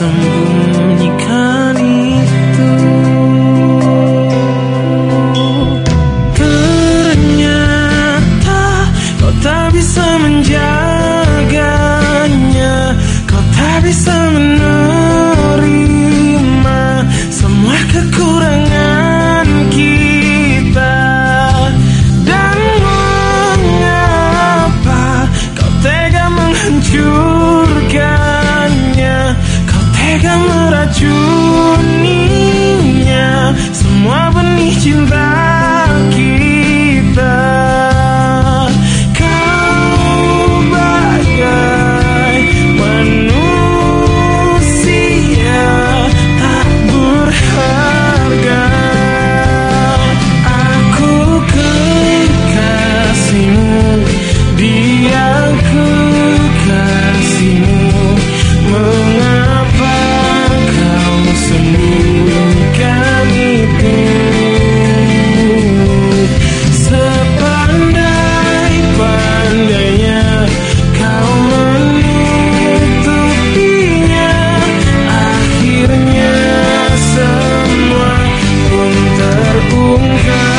sembunyikan тебя over